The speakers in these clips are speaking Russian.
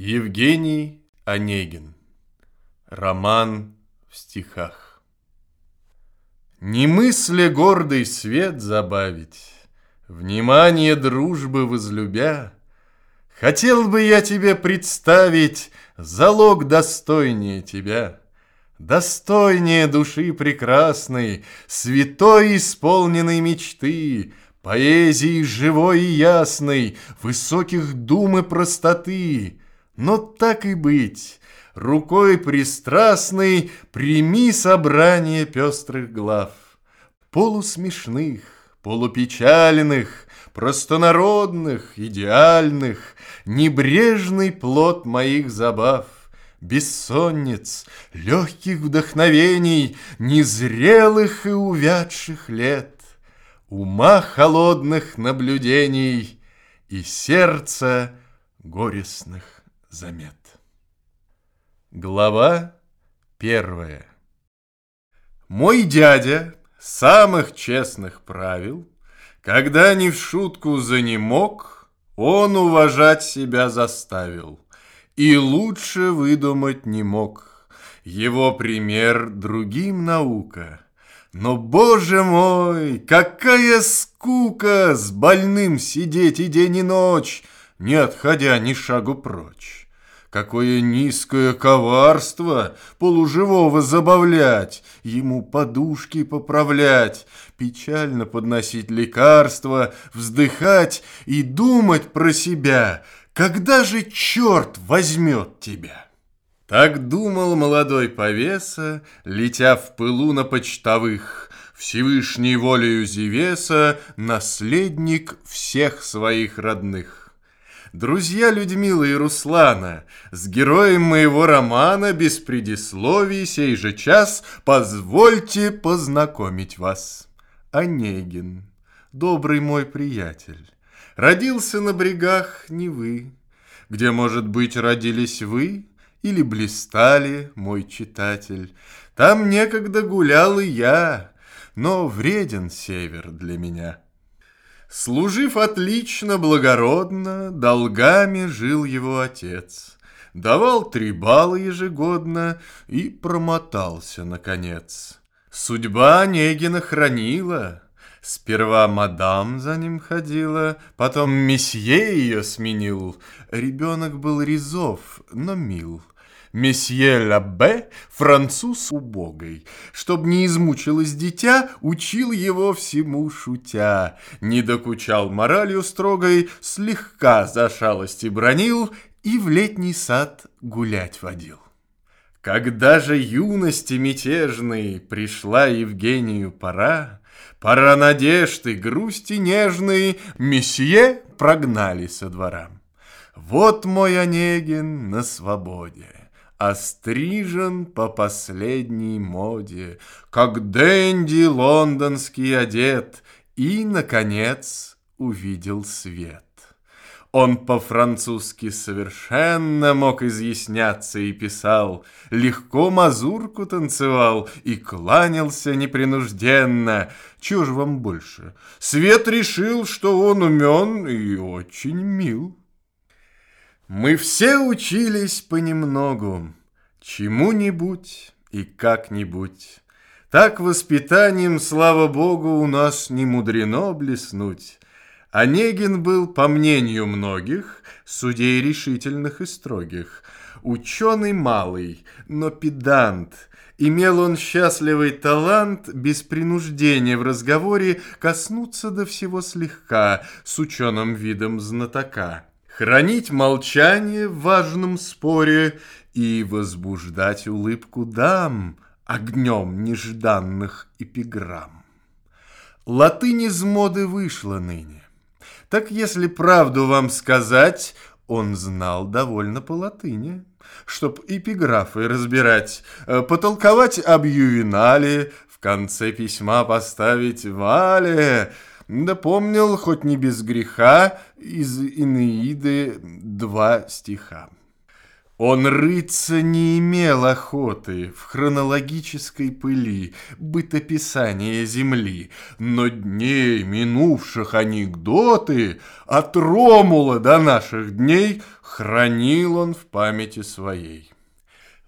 Евгений Онегин. Роман в стихах. Не мысли гордый свет забавить, Внимание дружбы возлюбя, Хотел бы я тебе представить Залог достойнее тебя, Достойнее души прекрасной, Святой исполненной мечты, Поэзии живой и ясной, Высоких дум и простоты — но так и быть, рукой пристрастной Прими собрание пестрых глав, Полусмешных, полупечальных, Простонародных, идеальных, Небрежный плод моих забав, Бессонниц, легких вдохновений, Незрелых и увядших лет, Ума холодных наблюдений И сердца горестных замет. Глава первая. Мой дядя самых честных правил, Когда не в шутку занемог, Он уважать себя заставил И лучше выдумать не мог. Его пример другим наука — но, боже мой, какая скука С больным сидеть и день и ночь, Не отходя ни шагу прочь. Какое низкое коварство полуживого забавлять, ему подушки поправлять, печально подносить лекарства, вздыхать и думать про себя, когда же черт возьмет тебя. Так думал молодой повеса, летя в пылу на почтовых, Всевышней волею Зевеса, наследник всех своих родных. Друзья Людмилы и Руслана, с героем моего романа без предисловий сей же час позвольте познакомить вас. Онегин, добрый мой приятель, родился на брегах Невы, где, может быть, родились вы или блистали, мой читатель. Там некогда гулял и я, но вреден север для меня. Служив отлично, благородно, Долгами жил его отец. Давал три балла ежегодно И промотался, наконец. Судьба Онегина хранила. Сперва мадам за ним ходила, Потом месье ее сменил. Ребенок был резов, но мил. Месье Лабе, француз убогой, Чтоб не измучилось дитя, Учил его всему шутя, Не докучал моралью строгой, Слегка за шалости бронил И в летний сад гулять водил. Когда же юности мятежной Пришла Евгению пора, Пора надежды, грусти нежной Месье прогнали со двора. Вот мой Онегин на свободе. Острижен по последней моде, Как Дэнди лондонский одет, И, наконец, увидел свет. Он по-французски совершенно мог изъясняться и писал, Легко мазурку танцевал и кланялся непринужденно. Чего ж вам больше? Свет решил, что он умен и очень мил. Мы все учились понемногу, чему-нибудь и как-нибудь. Так воспитанием, слава богу, у нас не мудрено блеснуть. Онегин был, по мнению многих, судей решительных и строгих, ученый малый, но педант. Имел он счастливый талант без принуждения в разговоре коснуться до всего слегка с ученым видом знатока хранить молчание в важном споре и возбуждать улыбку дам огнем нежданных эпиграмм. Латынь из моды вышла ныне. Так если правду вам сказать, он знал довольно по латыни, чтоб эпиграфы разбирать, э, потолковать об ювенале, в конце письма поставить «Вале», да помнил, хоть не без греха, из Инеиды два стиха. Он рыться не имел охоты в хронологической пыли бытописания земли, но дней минувших анекдоты от Ромула до наших дней хранил он в памяти своей.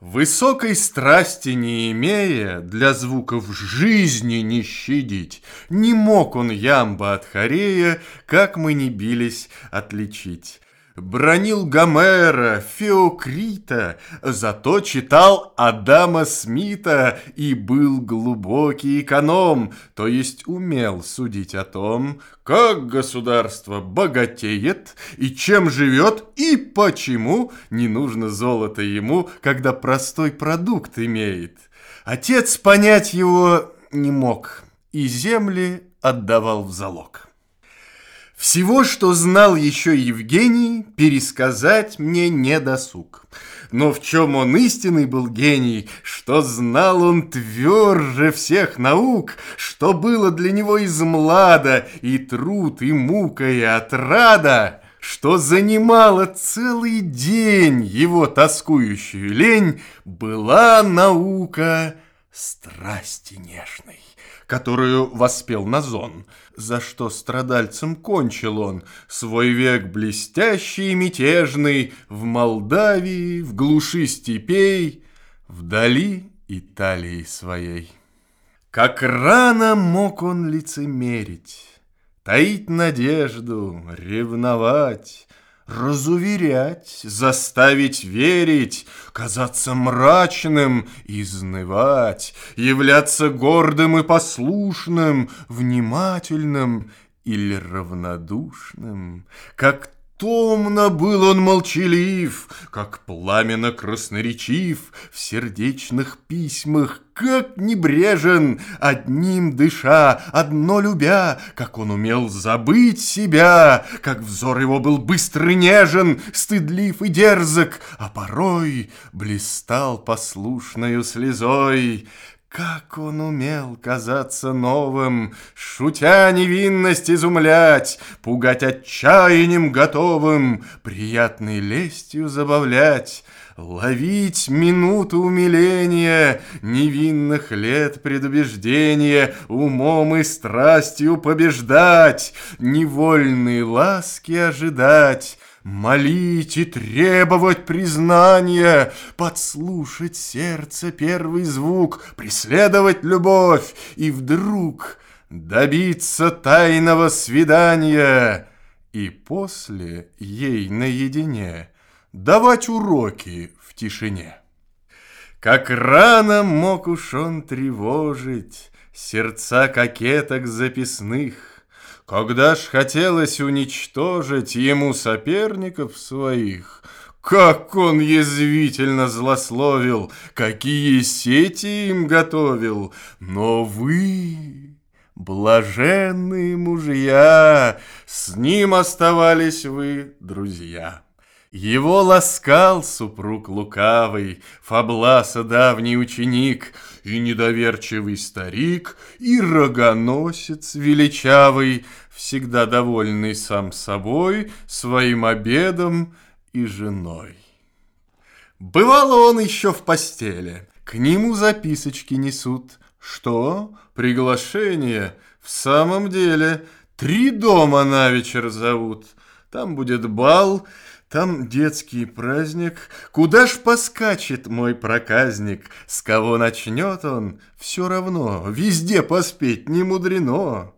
Высокой страсти не имея, для звуков жизни не щадить, Не мог он ямба от хорея, как мы не бились, отличить. Бронил Гомера, Феокрита, зато читал Адама Смита и был глубокий эконом, то есть умел судить о том, как государство богатеет и чем живет и почему не нужно золото ему, когда простой продукт имеет. Отец понять его не мог и земли отдавал в залог. Всего, что знал еще Евгений, пересказать мне не досуг. Но в чем он истинный был гений, что знал он тверже всех наук, что было для него из млада и труд, и мука, и отрада, что занимало целый день его тоскующую лень, была наука страсти нежной которую воспел Назон, за что страдальцем кончил он свой век блестящий и мятежный в Молдавии, в глуши степей, вдали Италии своей. Как рано мог он лицемерить, таить надежду, ревновать, разуверять, заставить верить, казаться мрачным, изнывать, являться гордым и послушным, внимательным или равнодушным, как Томно был он молчалив, как пламенно красноречив В сердечных письмах, как небрежен, Одним дыша, одно любя, Как он умел забыть себя, Как взор его был быстрый нежен, Стыдлив и дерзок, а порой Блистал послушною слезой, как он умел казаться новым, Шутя невинность изумлять, Пугать отчаянием готовым, Приятной лестью забавлять, Ловить минуту умиления, Невинных лет предубеждения, Умом и страстью побеждать, Невольные ласки ожидать, Молить и требовать признания, подслушать сердце первый звук, преследовать любовь и вдруг добиться тайного свидания и после ей наедине давать уроки в тишине. Как рано мог уж он тревожить сердца кокеток записных, когда ж хотелось уничтожить ему соперников своих, как он язвительно злословил, какие сети им готовил. Но вы, блаженные мужья, с ним оставались вы друзья. Его ласкал супруг лукавый, Фабласа давний ученик, И недоверчивый старик, И рогоносец величавый, Всегда довольный сам собой, Своим обедом и женой. Бывало он еще в постели, К нему записочки несут. Что? Приглашение? В самом деле, Три дома на вечер зовут. Там будет бал, там детский праздник, куда ж поскачет мой проказник, С кого начнет он, все равно, везде поспеть не мудрено.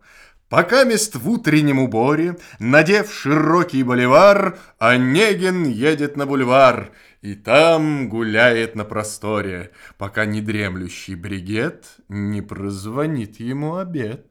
Пока мест в утреннем уборе, надев широкий боливар, Онегин едет на бульвар и там гуляет на просторе, Пока недремлющий бригет не прозвонит ему обед.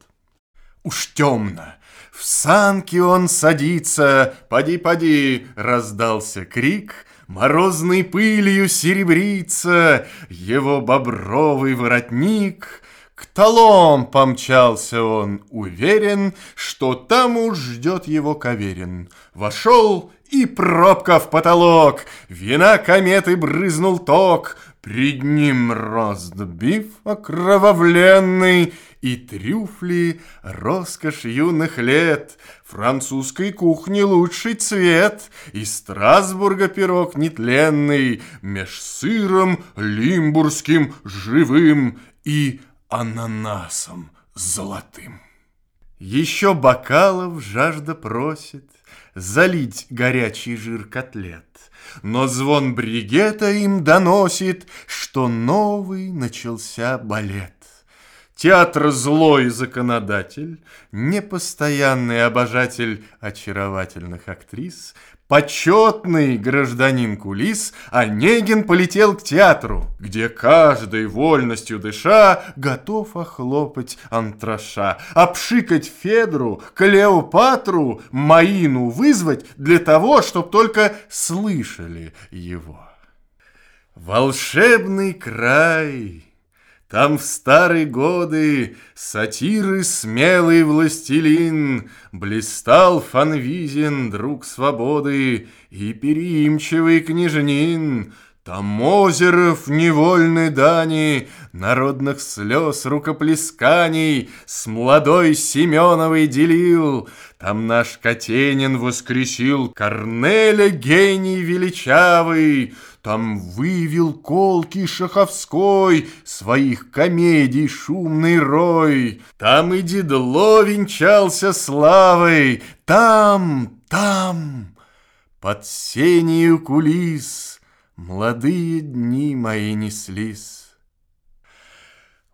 Уж темно. В санки он садится. Поди-поди, раздался крик. Морозной пылью серебрится Его бобровый воротник. К талом помчался он, уверен, Что там уж ждет его Каверин. Вошел и пробка в потолок, Вина кометы брызнул ток, Пред ним разбив окровавленный И трюфли — роскошь юных лет, Французской кухни лучший цвет, И Страсбурга пирог нетленный, Меж сыром лимбургским живым И ананасом золотым. Еще бокалов жажда просит Залить горячий жир котлет, Но звон бригета им доносит, Что новый начался балет. Театр злой законодатель, непостоянный обожатель очаровательных актрис, почетный гражданин кулис, Онегин полетел к театру, где каждой вольностью дыша готов охлопать антраша, обшикать Федру, Клеопатру, Маину вызвать для того, чтоб только слышали его. Волшебный край! Там в старые годы сатиры смелый властелин Блистал Фанвизин, друг свободы, и переимчивый княжнин. Там Озеров невольной дани, народных слез рукоплесканий С молодой Семеновой делил, там наш Катенин воскресил Корнеля гений величавый, там вывел колкий Шаховской Своих комедий шумный рой. Там и Дедло венчался славой, Там, там, под сенью кулис Молодые дни мои неслись.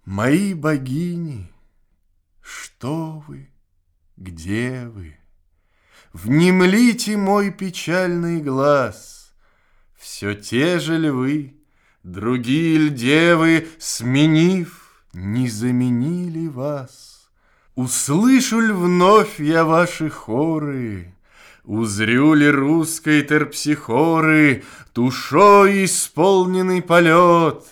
Мои богини, что вы, где вы? Внемлите мой печальный глаз — все те же львы, другие ль девы, сменив, не заменили вас? Услышу ли вновь я ваши хоры, Узрю ли русской терпсихоры Душой исполненный полет,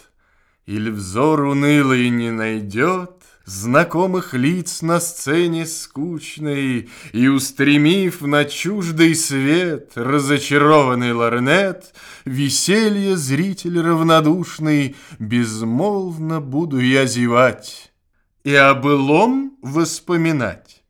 Или взор унылый не найдет Знакомых лиц на сцене скучной И, устремив на чуждый свет Разочарованный ларнет, Веселье зритель равнодушный, Безмолвно буду я зевать И о былом воспоминать.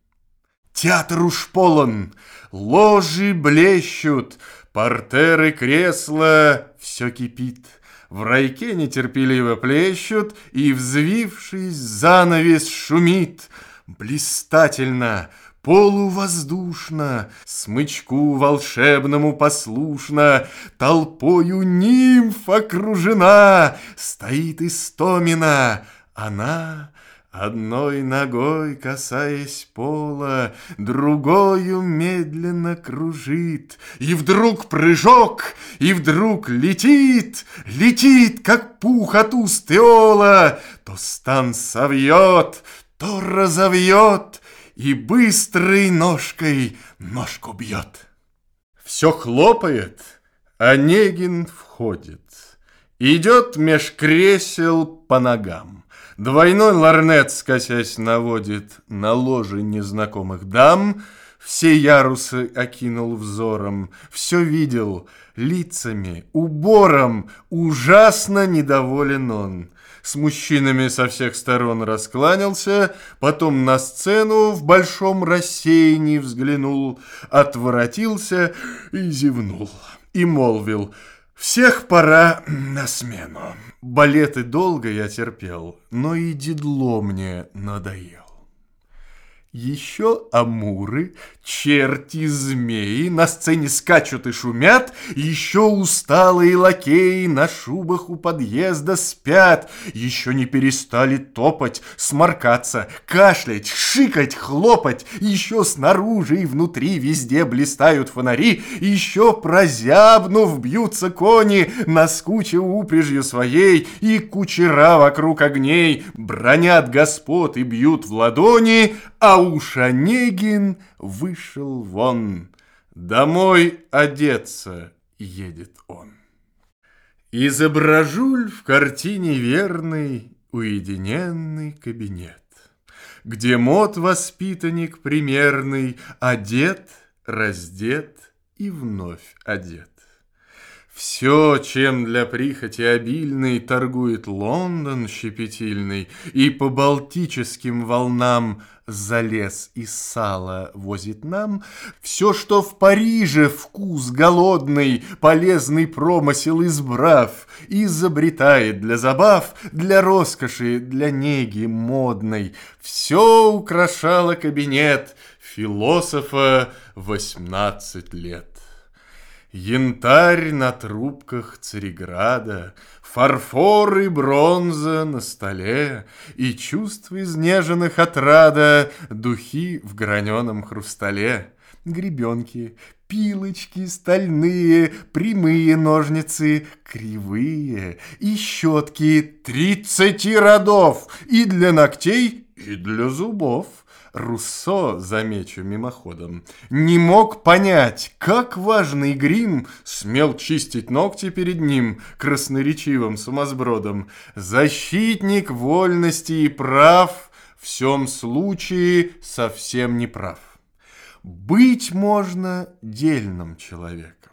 Театр уж полон, ложи блещут, Портеры, кресла, все кипит — в райке нетерпеливо плещут, и, взвившись, занавес шумит. Блистательно, полувоздушно, Смычку волшебному послушно, Толпою нимф окружена, Стоит Истомина, она Одной ногой касаясь пола, Другою медленно кружит, И вдруг прыжок, и вдруг летит, Летит, как пух от уст То стан совьет, то разовьет, И быстрой ножкой ножку бьет. Все хлопает, Онегин входит, Идет меж кресел по ногам. Двойной ларнет, скосясь, наводит на ложе незнакомых дам, все ярусы окинул взором, все видел лицами, убором, ужасно недоволен он. С мужчинами со всех сторон раскланялся, потом на сцену в большом рассеянии взглянул, отворотился и зевнул, и молвил — всех пора на смену. Балеты долго я терпел, но и дедло мне надоел. Еще амуры, черти, змеи на сцене скачут и шумят, Еще усталые лакеи на шубах у подъезда спят, Еще не перестали топать, сморкаться, кашлять, шикать, хлопать, Еще снаружи и внутри везде блистают фонари, Еще прозябнув бьются кони, наскучив упряжью своей, И кучера вокруг огней бронят господ и бьют в ладони, а уж Онегин вышел вон. Домой одеться едет он. Изображу в картине верный уединенный кабинет, Где мод воспитанник примерный Одет, раздет и вновь одет. Все, чем для прихоти обильной торгует Лондон щепетильный, И по балтическим волнам залез из сала возит нам, Все, что в Париже вкус голодный, полезный промысел избрав, Изобретает для забав, для роскоши, для неги модной, Все украшало кабинет философа восемнадцать лет. Янтарь на трубках Цареграда, Фарфор и бронза на столе, И чувств изнеженных отрада Духи в граненом хрустале. Гребенки, пилочки стальные, Прямые ножницы, кривые, И щетки тридцати родов, И для ногтей, и для зубов. Руссо, замечу мимоходом, не мог понять, как важный грим смел чистить ногти перед ним красноречивым сумасбродом. Защитник вольности и прав в всем случае совсем не прав. Быть можно дельным человеком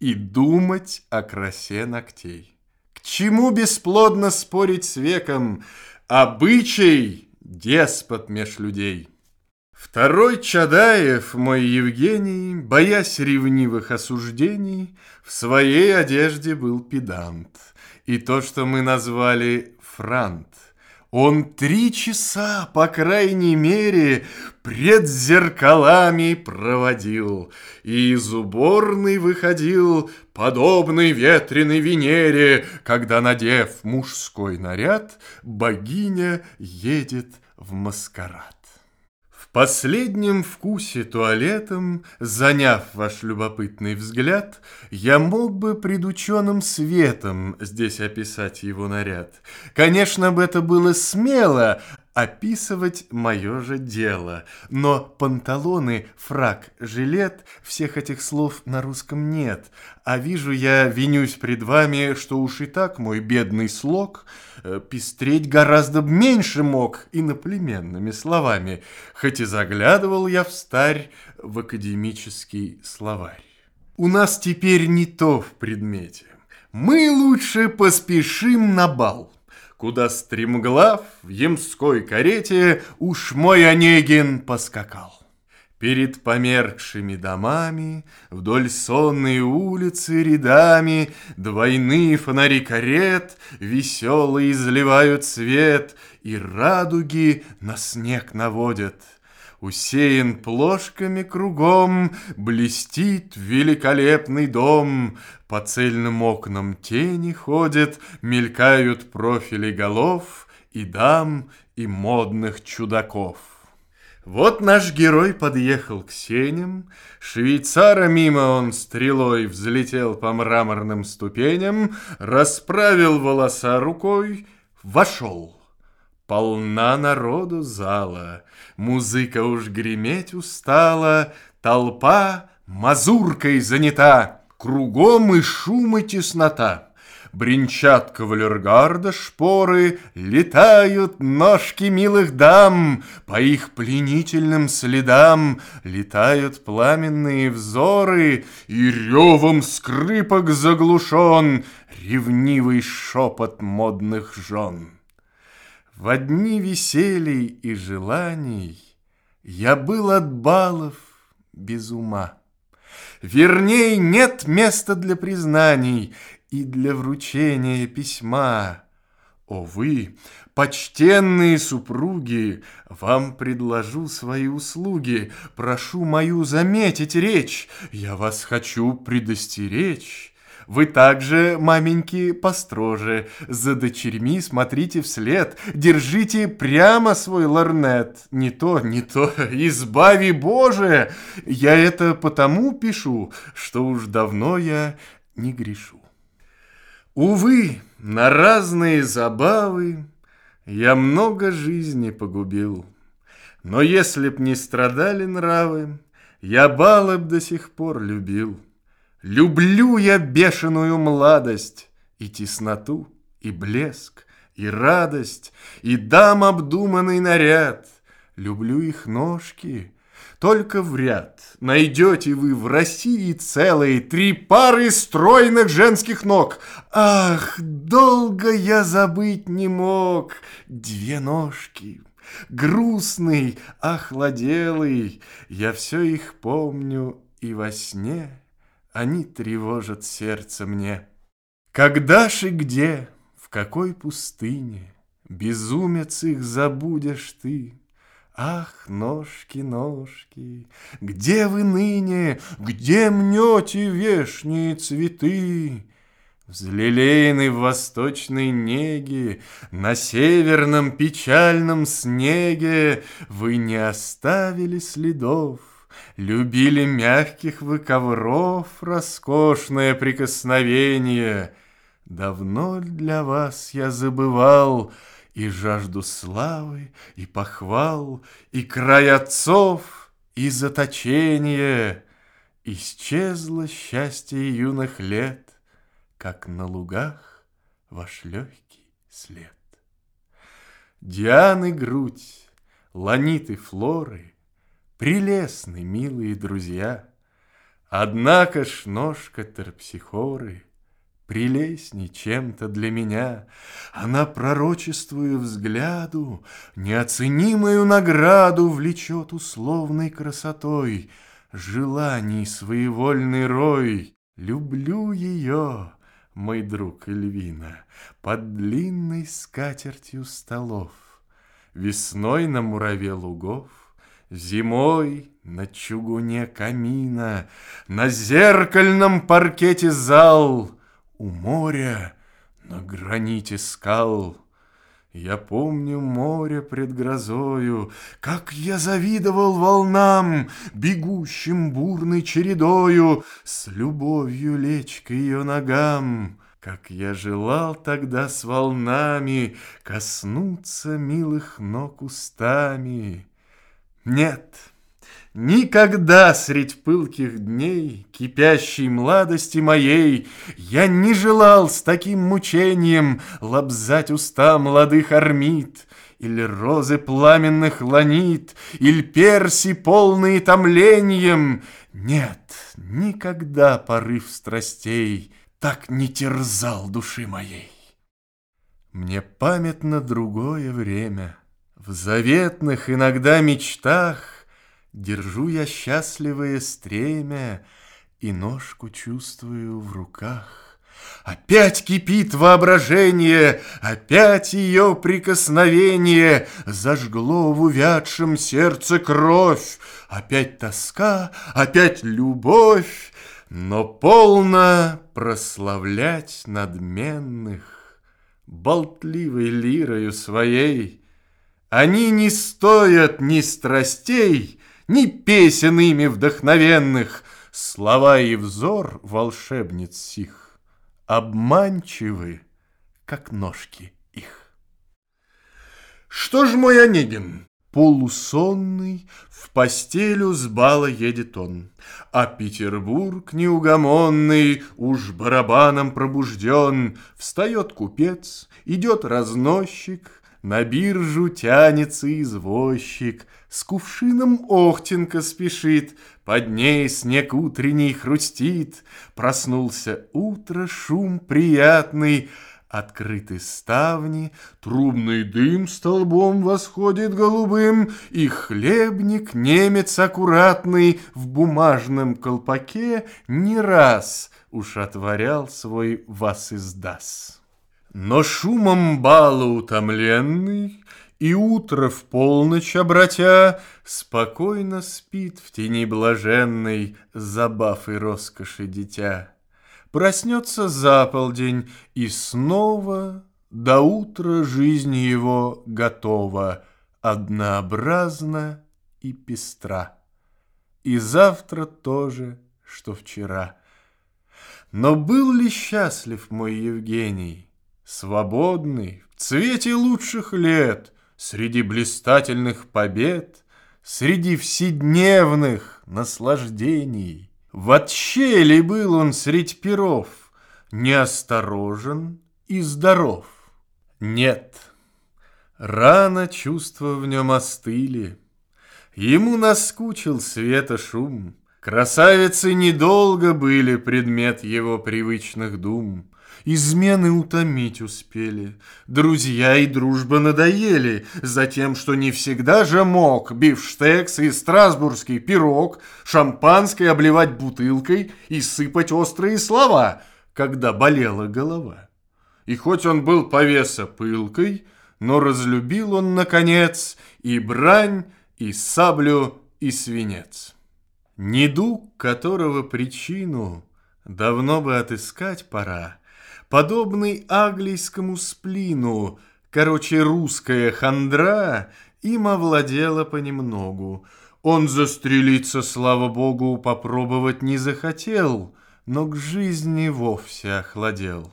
и думать о красе ногтей. К чему бесплодно спорить с веком? Обычай – деспот меж людей. Второй Чадаев, мой Евгений, боясь ревнивых осуждений, в своей одежде был педант. И то, что мы назвали франт. Он три часа, по крайней мере, пред зеркалами проводил, И из уборной выходил, подобный ветреной Венере, Когда, надев мужской наряд, богиня едет в маскарад последнем вкусе туалетом, заняв ваш любопытный взгляд, я мог бы пред ученым светом здесь описать его наряд. Конечно бы это было смело, описывать мое же дело. Но панталоны, фрак, жилет, всех этих слов на русском нет. А вижу я, винюсь пред вами, что уж и так мой бедный слог э, пестреть гораздо меньше мог иноплеменными словами, хоть и заглядывал я в старь в академический словарь. У нас теперь не то в предмете. Мы лучше поспешим на бал куда стремглав в ямской карете уж мой Онегин поскакал. Перед померкшими домами, вдоль сонной улицы рядами, Двойные фонари карет веселые изливают свет И радуги на снег наводят — Усеян плошками кругом, Блестит великолепный дом. По цельным окнам тени ходят, Мелькают профили голов И дам, и модных чудаков. Вот наш герой подъехал к сеням, Швейцара мимо он стрелой Взлетел по мраморным ступеням, Расправил волоса рукой, Вошел. Полна народу зала, Музыка уж греметь устала, Толпа мазуркой занята, Кругом и шум, и теснота. Бринчат кавалергарда шпоры, Летают ножки милых дам, По их пленительным следам Летают пламенные взоры, И ревом скрипок заглушен Ревнивый шепот модных жен. В одни веселий и желаний Я был от балов без ума. Верней, нет места для признаний И для вручения письма. О вы, почтенные супруги, Вам предложу свои услуги, Прошу мою заметить речь, Я вас хочу предостеречь. Вы также, маменьки, построже. За дочерьми смотрите вслед. Держите прямо свой лорнет. Не то, не то. Избави Боже! Я это потому пишу, что уж давно я не грешу. Увы, на разные забавы я много жизни погубил. Но если б не страдали нравы, я балы б до сих пор любил. Люблю я бешеную младость И тесноту, и блеск, и радость, И дам обдуманный наряд. Люблю их ножки, только в ряд найдете вы в России целые три пары стройных женских ног. Ах, долго я забыть не мог. Две ножки, грустный, охладелый, я все их помню и во сне они тревожат сердце мне. Когда ж и где, в какой пустыне, Безумец их забудешь ты, Ах, ножки, ножки, где вы ныне, Где мнете вешние цветы? Взлелеены в восточной неге, На северном печальном снеге Вы не оставили следов, Любили мягких вы ковров Роскошное прикосновение. Давно для вас я забывал — и жажду славы, и похвал, И край отцов, и заточение. Исчезло счастье юных лет, Как на лугах ваш легкий след. Дианы грудь, ланиты флоры, Прелестны, милые друзья, Однако ж ножка терпсихоры — Прелестней чем-то для меня, Она пророчествую взгляду Неоценимую награду Влечет условной красотой, Желаний своевольный рой. Люблю ее, мой друг Эльвина, Под длинной скатертью столов, Весной на мураве лугов, Зимой на чугуне камина, На зеркальном паркете зал — у моря на граните скал. Я помню море пред грозою, Как я завидовал волнам, Бегущим бурной чередою, С любовью лечь к ее ногам. Как я желал тогда с волнами Коснуться милых ног устами. Нет, Никогда средь пылких дней, Кипящей младости моей, Я не желал с таким мучением Лобзать уста молодых армид, Или розы пламенных ланит, Или перси, полные томлением. Нет, никогда порыв страстей Так не терзал души моей. Мне памятно другое время. В заветных иногда мечтах Держу я счастливое стремя И ножку чувствую в руках. Опять кипит воображение, Опять ее прикосновение Зажгло в увядшем сердце кровь, Опять тоска, опять любовь, Но полно прославлять надменных Болтливой лирою своей. Они не стоят ни страстей, ни песен ими вдохновенных, Слова и взор волшебниц сих Обманчивы, как ножки их. Что ж мой Онегин? Полусонный, в постелю с бала едет он, А Петербург неугомонный Уж барабаном пробужден. Встает купец, идет разносчик, на биржу тянется извозчик, С кувшином Охтенко спешит, Под ней снег утренний хрустит. Проснулся утро, шум приятный, Открыты ставни, трубный дым Столбом восходит голубым, И хлебник, немец аккуратный, В бумажном колпаке не раз Уж отворял свой вас издас. Но шумом бала утомленный И утро в полночь обратя Спокойно спит в тени блаженной Забав и роскоши дитя. Проснется за полдень и снова До утра жизнь его готова, Однообразна и пестра. И завтра тоже, что вчера. Но был ли счастлив мой Евгений? Свободный, в цвете лучших лет, Среди блистательных побед, Среди вседневных наслаждений. В отщели был он средь перов, Неосторожен и здоров. Нет, рано чувства в нем остыли, Ему наскучил света шум. Красавицы недолго были предмет его привычных дум. Измены утомить успели, друзья и дружба надоели, за тем, что не всегда же мог бифштекс и страсбургский пирог, шампанское обливать бутылкой и сыпать острые слова, когда болела голова. И хоть он был повеса пылкой, но разлюбил он, наконец, и брань, и саблю, и свинец. Недуг, которого причину давно бы отыскать пора, подобный аглийскому сплину, короче, русская хандра им овладела понемногу. Он застрелиться, слава богу, попробовать не захотел, но к жизни вовсе охладел.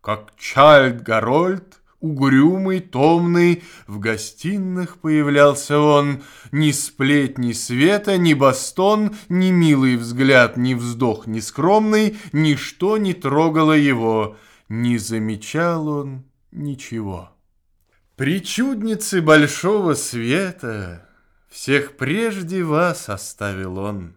Как Чальд Гарольд Угрюмый, томный, в гостиных появлялся он. Ни сплеть, ни света, ни бастон, ни милый взгляд, ни вздох, ни скромный, ничто не трогало его. Не замечал он ничего. Причудницы большого света, Всех прежде вас оставил он.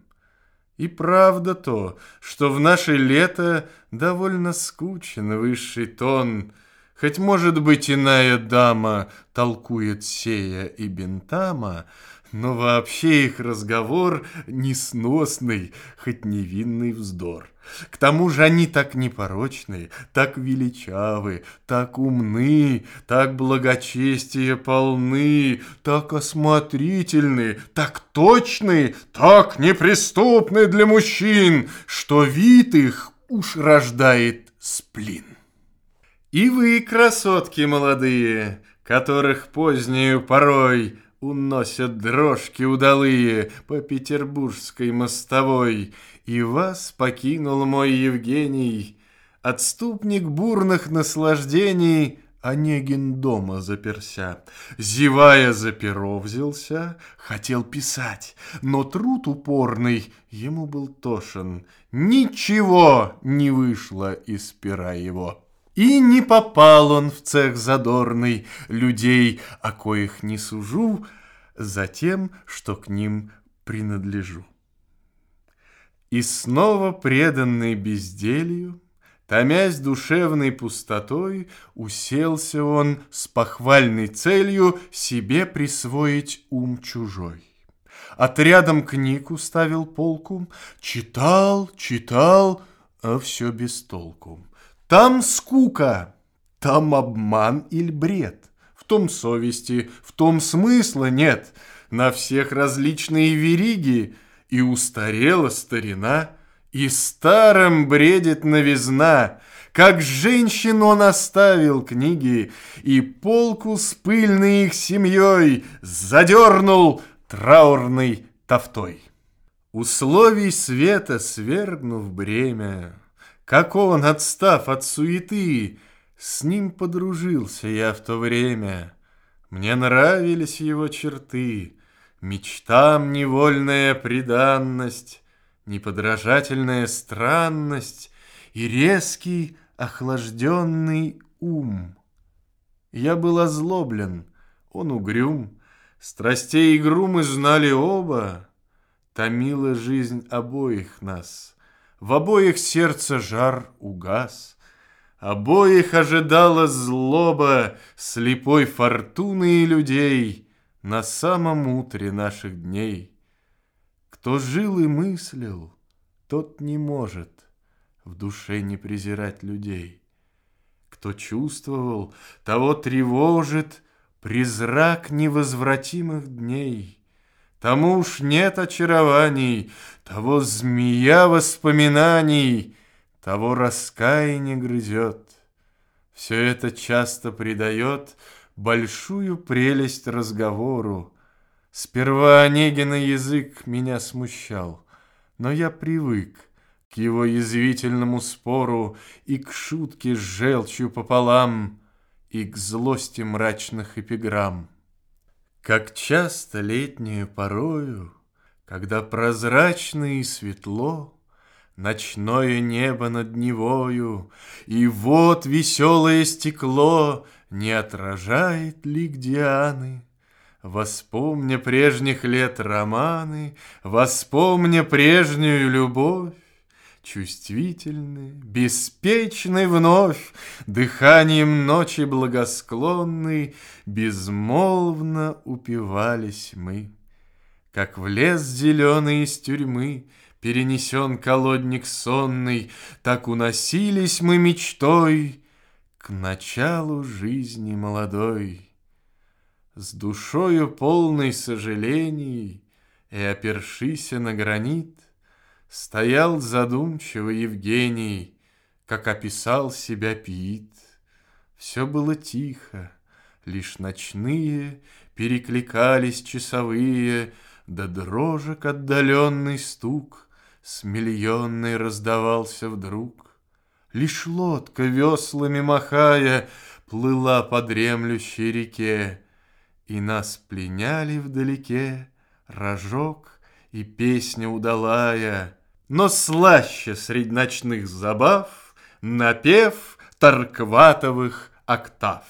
И правда то, что в наше лето Довольно скучен высший тон — Хоть, может быть, иная дама толкует сея и бентама, но вообще их разговор несносный, хоть невинный вздор. К тому же они так непорочны, так величавы, так умны, так благочестие полны, так осмотрительны, так точны, так неприступны для мужчин, что вид их уж рождает сплин. И вы, красотки молодые, которых позднею порой Уносят дрожки удалые по петербургской мостовой, И вас покинул мой Евгений, Отступник бурных наслаждений, Онегин дома заперся. Зевая за перо взялся, хотел писать, но труд упорный ему был тошен. Ничего не вышло из пера его. И не попал он в цех задорный людей, о коих не сужу, за тем, что к ним принадлежу. И снова преданный безделью, Томясь душевной пустотой, Уселся он с похвальной целью Себе присвоить ум чужой. Отрядом книг уставил полку, Читал, читал, а все без толку. Там скука, там обман или бред. В том совести, в том смысла нет. На всех различные вериги, и устарела старина, и старым бредит новизна. Как женщин он оставил книги, и полку с пыльной их семьей задернул траурной тофтой. Условий света свергнув бремя, как он, отстав от суеты, с ним подружился я в то время. Мне нравились его черты, мечтам невольная преданность, неподражательная странность и резкий охлажденный ум. Я был озлоблен, он угрюм, страстей и игру мы знали оба, томила жизнь обоих нас — в обоих сердце жар угас, Обоих ожидала злоба Слепой фортуны и людей На самом утре наших дней. Кто жил и мыслил, тот не может В душе не презирать людей. Кто чувствовал, того тревожит Призрак невозвратимых дней — Тому уж нет очарований, Того змея воспоминаний, Того раскаяние грызет. Все это часто придает Большую прелесть разговору. Сперва Онегина язык меня смущал, Но я привык к его язвительному спору И к шутке с желчью пополам, И к злости мрачных эпиграмм. Как часто летнюю порою, Когда прозрачно и светло, Ночное небо над Невою, И вот веселое стекло Не отражает лик Дианы, Воспомня прежних лет романы, Воспомня прежнюю любовь, Чувствительны, беспечны вновь, Дыханием ночи благосклонной Безмолвно упивались мы. Как в лес зеленый из тюрьмы Перенесен колодник сонный, Так уносились мы мечтой К началу жизни молодой. С душою полной сожалений И опершися на гранит, Стоял задумчиво Евгений, Как описал себя Пит. Все было тихо, лишь ночные Перекликались часовые, Да дрожек отдаленный стук С миллионной раздавался вдруг. Лишь лодка, веслами махая, Плыла по дремлющей реке, И нас пленяли вдалеке Рожок и песня удалая, Но слаще среди ночных забав Напев Таркватовых октав.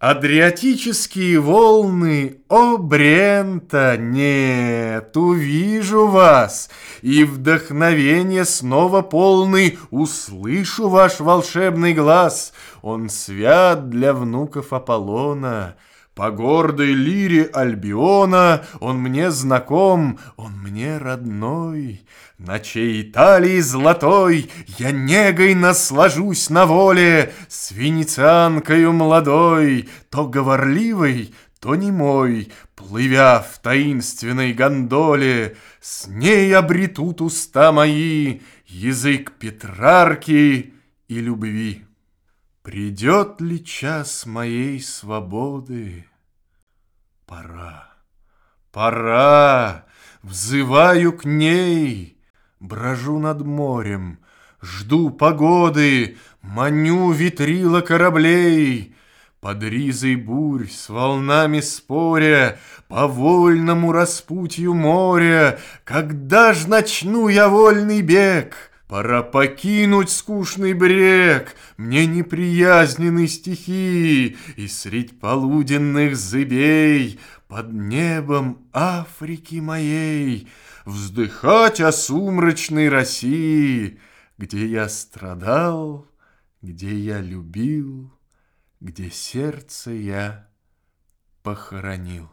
Адриатические волны, о, Брента, нет, увижу вас, И вдохновение снова полный, Услышу ваш волшебный глаз, Он свят для внуков Аполлона, по гордой лире Альбиона Он мне знаком, он мне родной. Ночей Италии золотой Я негой наслажусь на воле С венецианкою молодой, То говорливой, то немой, Плывя в таинственной гондоле, С ней обретут уста мои Язык Петрарки и любви. Придет ли час моей свободы? Пора, пора, взываю к ней, Брожу над морем, жду погоды, Маню ветрила кораблей. Под ризой бурь с волнами споря По вольному распутью моря, Когда ж начну я вольный бег — Пора покинуть скучный брег, Мне неприязненной стихии, И средь полуденных зыбей Под небом Африки моей Вздыхать о сумрачной России, Где я страдал, где я любил, Где сердце я похоронил.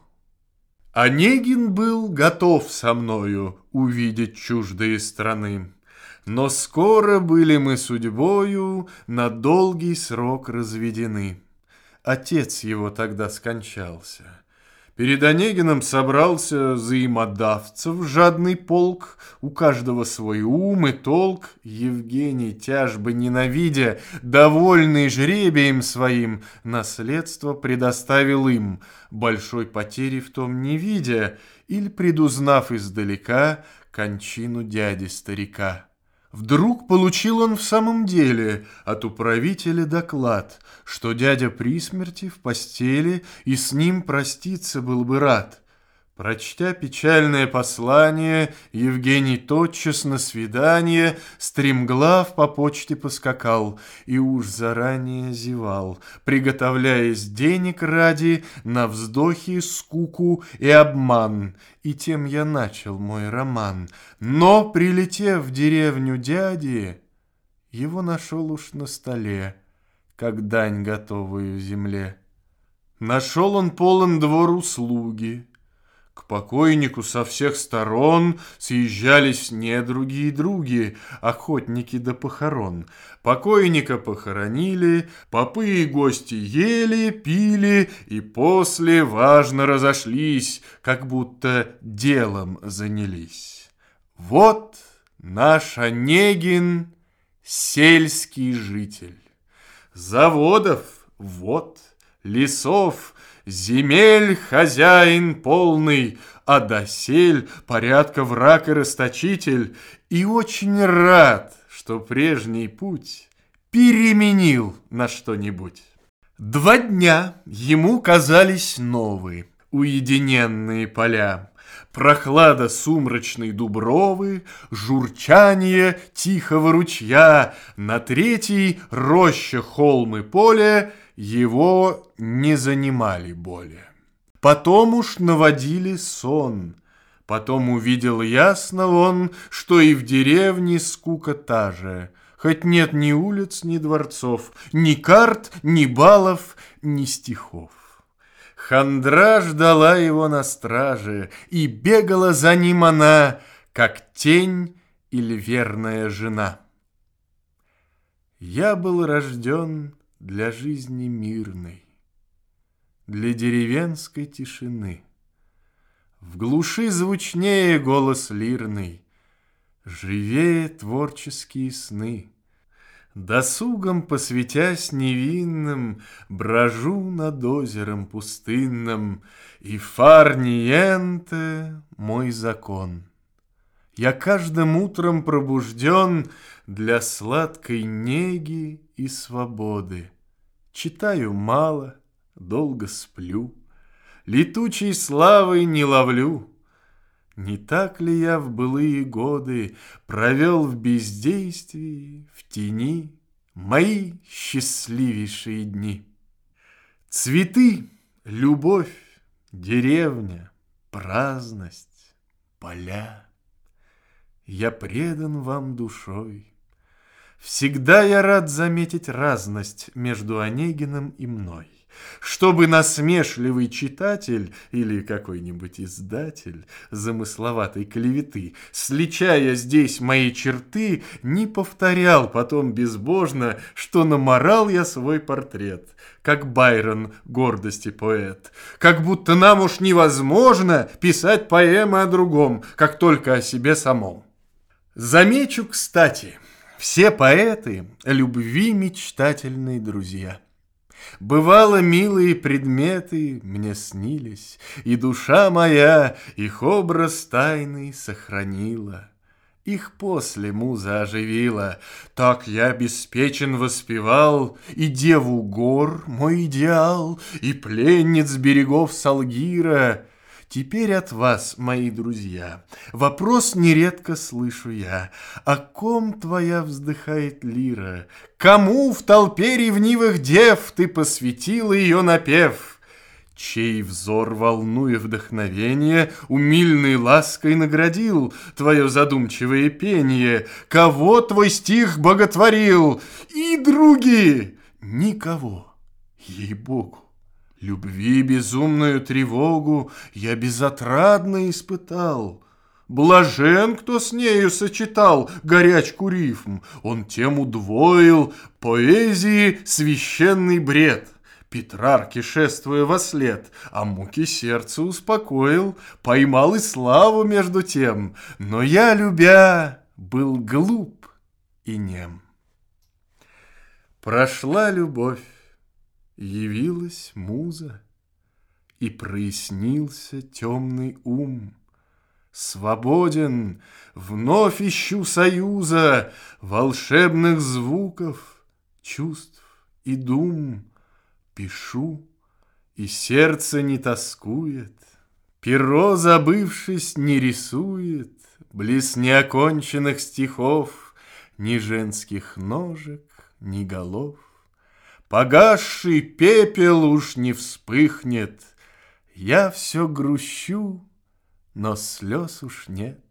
Онегин был готов со мною Увидеть чуждые страны. Но скоро были мы судьбою на долгий срок разведены. Отец его тогда скончался. Перед Онегином собрался взаимодавцев жадный полк, у каждого свой ум и толк. Евгений, тяжбы ненавидя, довольный жребием своим, наследство предоставил им, большой потери в том не видя, или предузнав издалека кончину дяди-старика. Вдруг получил он в самом деле от управителя доклад, что дядя при смерти в постели и с ним проститься был бы рад. Прочтя печальное послание, Евгений тотчас на свидание Стремглав по почте поскакал И уж заранее зевал, Приготовляясь денег ради На вздохи, скуку и обман. И тем я начал мой роман. Но, прилетев в деревню дяди, Его нашел уж на столе, Как дань готовую земле. Нашел он полон двор услуги, к покойнику со всех сторон съезжались недруги и други, охотники до похорон. Покойника похоронили, попы и гости ели, пили и после важно разошлись, как будто делом занялись. Вот наш Онегин — сельский житель. Заводов — вот, лесов — Земель хозяин полный, а досель порядка враг и расточитель, и очень рад, что прежний путь переменил на что-нибудь. Два дня ему казались новые, уединенные поля, Прохлада сумрачной дубровы, Журчание тихого ручья, На третий роща холмы поле его не занимали более. потом уж наводили сон. Потом увидел ясно он, что и в деревне скука та же, хоть нет ни улиц, ни дворцов, ни карт, ни балов, ни стихов. Хандра ждала его на страже, и бегала за ним она, как тень или верная жена. Я был рожден для жизни мирной, для деревенской тишины. В глуши звучнее голос лирный, Живее творческие сны. Досугом посвятясь невинным, Брожу над озером пустынным, И фарниенте мой закон. Я каждым утром пробужден Для сладкой неги и свободы. Читаю мало, долго сплю, Летучей славой не ловлю. Не так ли я в былые годы Провел в бездействии, в тени Мои счастливейшие дни? Цветы, любовь, деревня, праздность, поля. Я предан вам душой. Всегда я рад заметить разность Между Онегиным и мной чтобы насмешливый читатель или какой-нибудь издатель замысловатой клеветы, сличая здесь мои черты, не повторял потом безбожно, что наморал я свой портрет, как Байрон гордости поэт, как будто нам уж невозможно писать поэмы о другом, как только о себе самом. Замечу, кстати, все поэты — любви мечтательные друзья — Бывало, милые предметы мне снились, И душа моя их образ тайный сохранила. Их после муза оживила, Так я беспечен воспевал И деву гор, мой идеал, И пленниц берегов Салгира, Теперь от вас, мои друзья, вопрос нередко слышу я. О ком твоя вздыхает лира? Кому в толпе ревнивых дев ты посвятил ее напев? Чей взор, волнуя вдохновение, Умильной лаской наградил Твое задумчивое пение? Кого твой стих боготворил? И други! Никого, ей-богу. Любви безумную тревогу я безотрадно испытал. Блажен, кто с нею сочетал горячку рифм, он тем удвоил поэзии священный бред. Петрарке шествуя во след, а муки сердца успокоил, поймал и славу между тем, но я, любя, был глуп и нем. Прошла любовь, Явилась муза, и прояснился темный ум. Свободен, вновь ищу союза Волшебных звуков, чувств и дум. Пишу, и сердце не тоскует, Перо, забывшись, не рисует Близ неоконченных стихов Ни женских ножек, ни голов. Погасший пепел уж не вспыхнет. Я все грущу, но слез уж нет.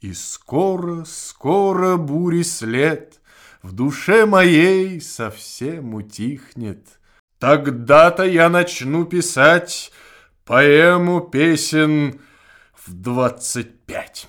И скоро, скоро бури след В душе моей совсем утихнет. Тогда-то я начну писать Поэму песен в двадцать пять.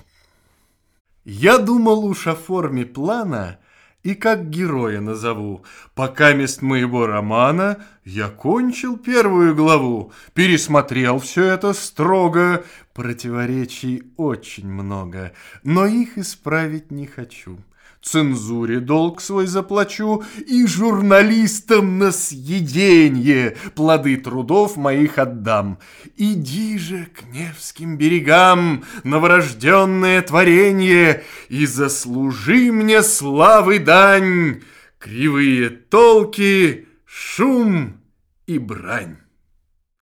Я думал уж о форме плана — и как героя назову. Пока мест моего романа я кончил первую главу, пересмотрел все это строго. Противоречий очень много, но их исправить не хочу цензуре долг свой заплачу и журналистам на съеденье плоды трудов моих отдам. Иди же к Невским берегам, новорожденное творенье, и заслужи мне славы дань, кривые толки, шум и брань.